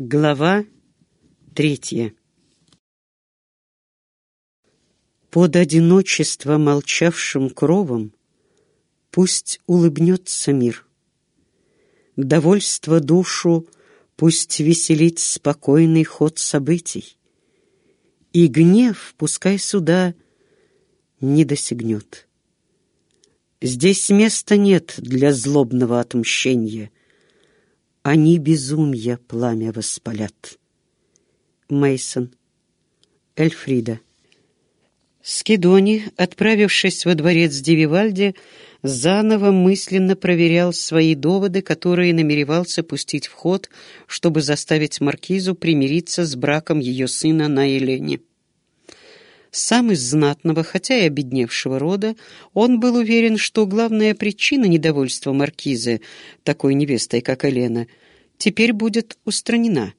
Глава третья Под одиночество молчавшим кровом Пусть улыбнется мир. Довольство душу пусть веселит спокойный ход событий. И гнев пускай сюда не досягнет. Здесь места нет для злобного отмщения — они безумья пламя воспалят. Мейсон. Эльфрида. Скидони, отправившись во дворец Дививальди, заново мысленно проверял свои доводы, которые намеревался пустить в ход, чтобы заставить маркизу примириться с браком ее сына на Елене. Сам из знатного, хотя и обедневшего рода, он был уверен, что главная причина недовольства маркизы, такой невестой, как Елена, теперь будет устранена.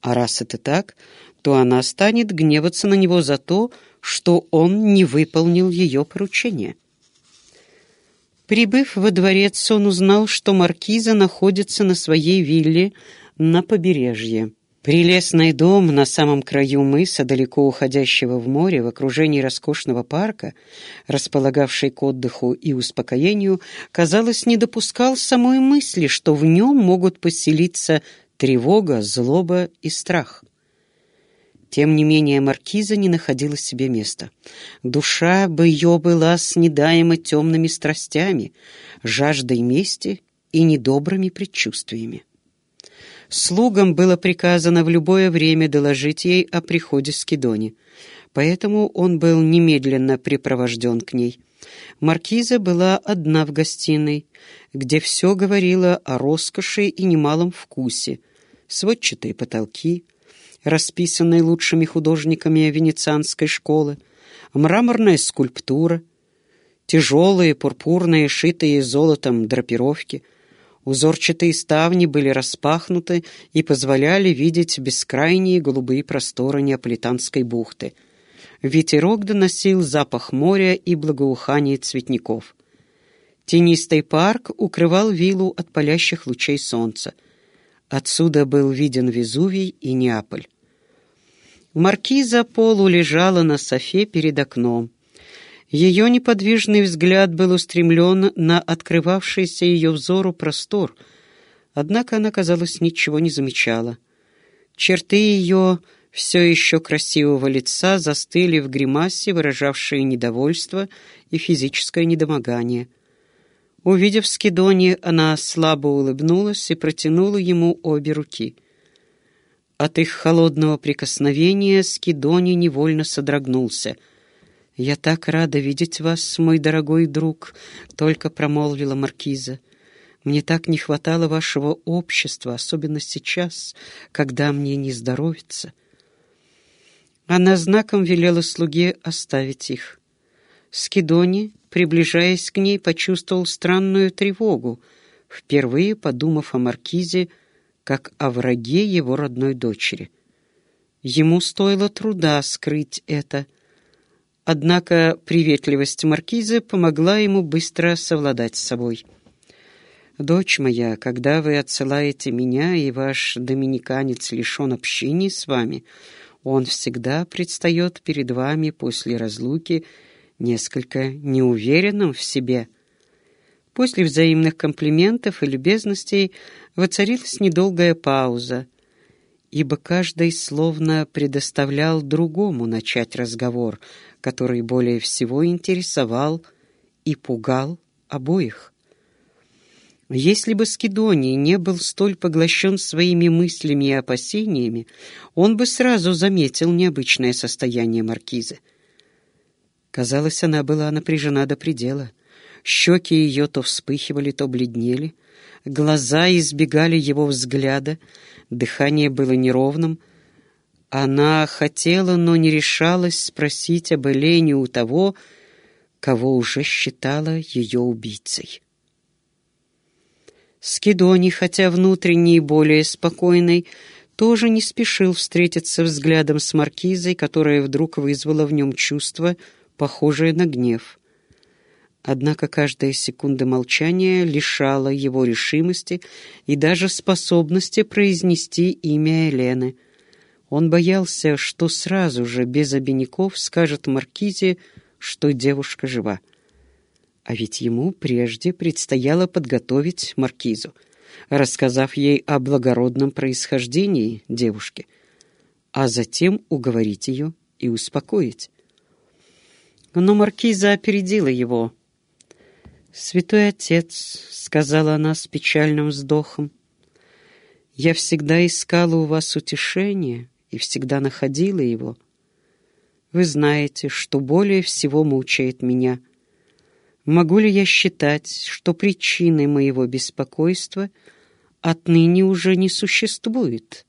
А раз это так, то она станет гневаться на него за то, что он не выполнил ее поручение. Прибыв во дворец, он узнал, что маркиза находится на своей вилле на побережье. Прелестный дом на самом краю мыса, далеко уходящего в море, в окружении роскошного парка, располагавший к отдыху и успокоению, казалось, не допускал самой мысли, что в нем могут поселиться тревога, злоба и страх. Тем не менее маркиза не находила себе места. Душа бы ее была снедаема темными страстями, жаждой мести и недобрыми предчувствиями. Слугам было приказано в любое время доложить ей о приходе Скидони, поэтому он был немедленно припровожден к ней. Маркиза была одна в гостиной, где все говорило о роскоши и немалом вкусе. Сводчатые потолки, расписанные лучшими художниками венецианской школы, мраморная скульптура, тяжелые пурпурные, шитые золотом драпировки — Узорчатые ставни были распахнуты и позволяли видеть бескрайние голубые просторы Неаполитанской бухты. Ветерок доносил запах моря и благоухание цветников. Тенистый парк укрывал виллу от палящих лучей солнца. Отсюда был виден Везувий и Неаполь. Маркиза Полу лежала на софе перед окном. Ее неподвижный взгляд был устремлен на открывавшийся ее взору простор, однако она, казалось, ничего не замечала. Черты ее все еще красивого лица застыли в гримасе, выражавшей недовольство и физическое недомогание. Увидев Скидони, она слабо улыбнулась и протянула ему обе руки. От их холодного прикосновения Скидони невольно содрогнулся — «Я так рада видеть вас, мой дорогой друг», — только промолвила маркиза. «Мне так не хватало вашего общества, особенно сейчас, когда мне не здоровится». Она знаком велела слуге оставить их. Скидони, приближаясь к ней, почувствовал странную тревогу, впервые подумав о маркизе, как о враге его родной дочери. Ему стоило труда скрыть это — Однако приветливость маркизы помогла ему быстро совладать с собой. «Дочь моя, когда вы отсылаете меня, и ваш доминиканец лишен общения с вами, он всегда предстает перед вами после разлуки несколько неуверенным в себе». После взаимных комплиментов и любезностей воцарилась недолгая пауза, ибо каждый словно предоставлял другому начать разговор, который более всего интересовал и пугал обоих. Если бы Скидоний не был столь поглощен своими мыслями и опасениями, он бы сразу заметил необычное состояние маркизы. Казалось, она была напряжена до предела. Щеки ее то вспыхивали, то бледнели, глаза избегали его взгляда, дыхание было неровным — она хотела, но не решалась спросить об Элене у того, кого уже считала ее убийцей. Скидони, хотя внутренний и более спокойный, тоже не спешил встретиться взглядом с маркизой, которая вдруг вызвала в нем чувство, похожее на гнев. Однако каждая секунда молчания лишала его решимости и даже способности произнести имя Елены. Он боялся, что сразу же, без обиняков, скажет Маркизе, что девушка жива. А ведь ему прежде предстояло подготовить Маркизу, рассказав ей о благородном происхождении девушки, а затем уговорить ее и успокоить. Но Маркиза опередила его — «Святой Отец», — сказала она с печальным вздохом, — «я всегда искала у вас утешение и всегда находила его. Вы знаете, что более всего мучает меня. Могу ли я считать, что причиной моего беспокойства отныне уже не существует?»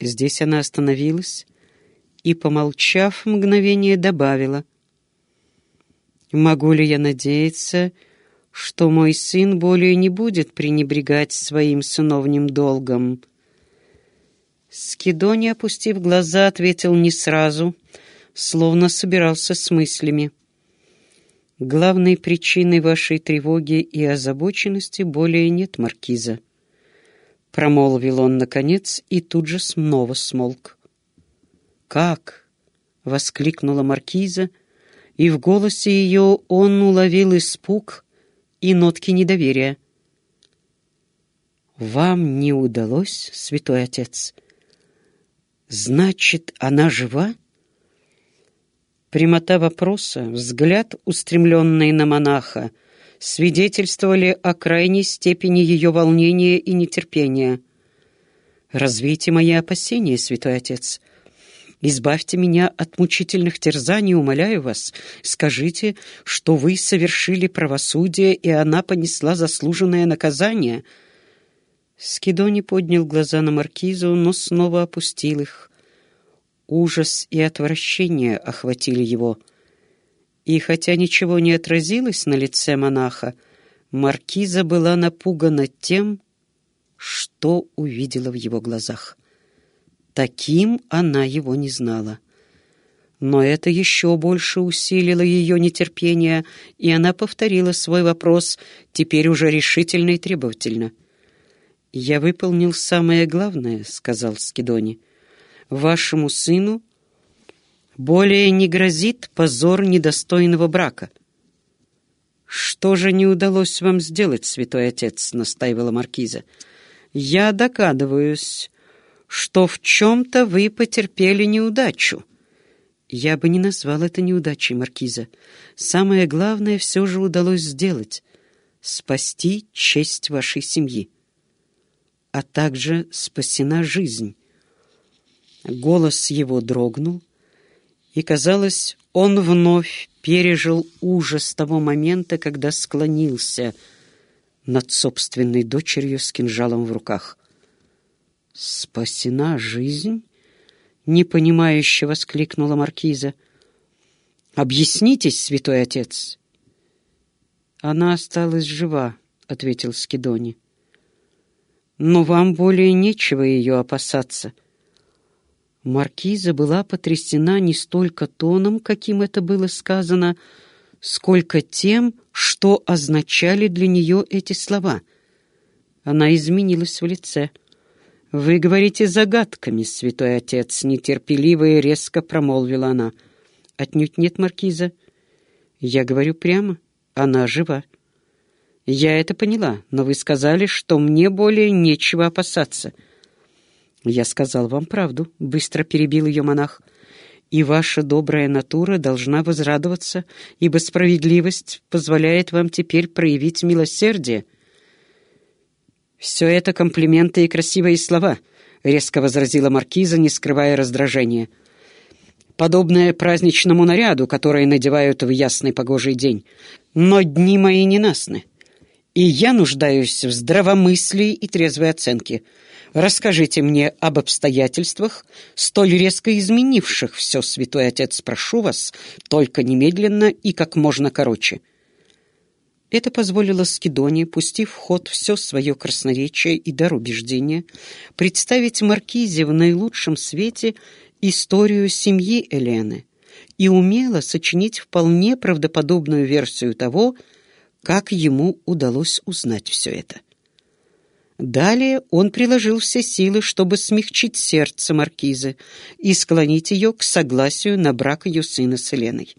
Здесь она остановилась и, помолчав мгновение, добавила — Могу ли я надеяться, что мой сын более не будет пренебрегать своим сыновним долгом?» Скидони, опустив глаза, ответил не сразу, словно собирался с мыслями. «Главной причиной вашей тревоги и озабоченности более нет, Маркиза», — промолвил он, наконец, и тут же снова смолк. «Как?» — воскликнула Маркиза, и в голосе ее он уловил испуг и нотки недоверия. «Вам не удалось, святой отец? Значит, она жива?» Прямота вопроса, взгляд, устремленный на монаха, свидетельствовали о крайней степени ее волнения и нетерпения. «Развейте мои опасения, святой отец. Избавьте меня от мучительных терзаний, умоляю вас. Скажите, что вы совершили правосудие, и она понесла заслуженное наказание». Скидони поднял глаза на маркизу, но снова опустил их. Ужас и отвращение охватили его. И хотя ничего не отразилось на лице монаха, маркиза была напугана тем, что увидела в его глазах. Таким она его не знала. Но это еще больше усилило ее нетерпение, и она повторила свой вопрос, теперь уже решительно и требовательно. «Я выполнил самое главное», — сказал Скидони. «Вашему сыну более не грозит позор недостойного брака». «Что же не удалось вам сделать, святой отец?» — настаивала маркиза. «Я догадываюсь, что в чем-то вы потерпели неудачу. Я бы не назвал это неудачей, Маркиза. Самое главное все же удалось сделать — спасти честь вашей семьи, а также спасена жизнь. Голос его дрогнул, и, казалось, он вновь пережил ужас того момента, когда склонился над собственной дочерью с кинжалом в руках. «Спасена жизнь?» — непонимающе воскликнула маркиза. «Объяснитесь, святой отец!» «Она осталась жива», — ответил Скидони. «Но вам более нечего ее опасаться». Маркиза была потрясена не столько тоном, каким это было сказано, сколько тем, что означали для нее эти слова. Она изменилась в лице. «Вы говорите загадками, святой отец», — нетерпеливо и резко промолвила она. «Отнюдь нет, маркиза. Я говорю прямо, она жива». «Я это поняла, но вы сказали, что мне более нечего опасаться». «Я сказал вам правду», — быстро перебил ее монах. «И ваша добрая натура должна возрадоваться, ибо справедливость позволяет вам теперь проявить милосердие». «Все это комплименты и красивые слова», — резко возразила маркиза, не скрывая раздражения. «Подобное праздничному наряду, который надевают в ясный погожий день. Но дни мои ненастны, и я нуждаюсь в здравомыслии и трезвой оценке. Расскажите мне об обстоятельствах, столь резко изменивших все, святой отец, прошу вас, только немедленно и как можно короче». Это позволило Скидоне, пустив в ход все свое красноречие и дар убеждения, представить Маркизе в наилучшем свете историю семьи Элены, и умело сочинить вполне правдоподобную версию того, как ему удалось узнать все это. Далее он приложил все силы, чтобы смягчить сердце маркизы и склонить ее к согласию на брак ее сына с Еленой.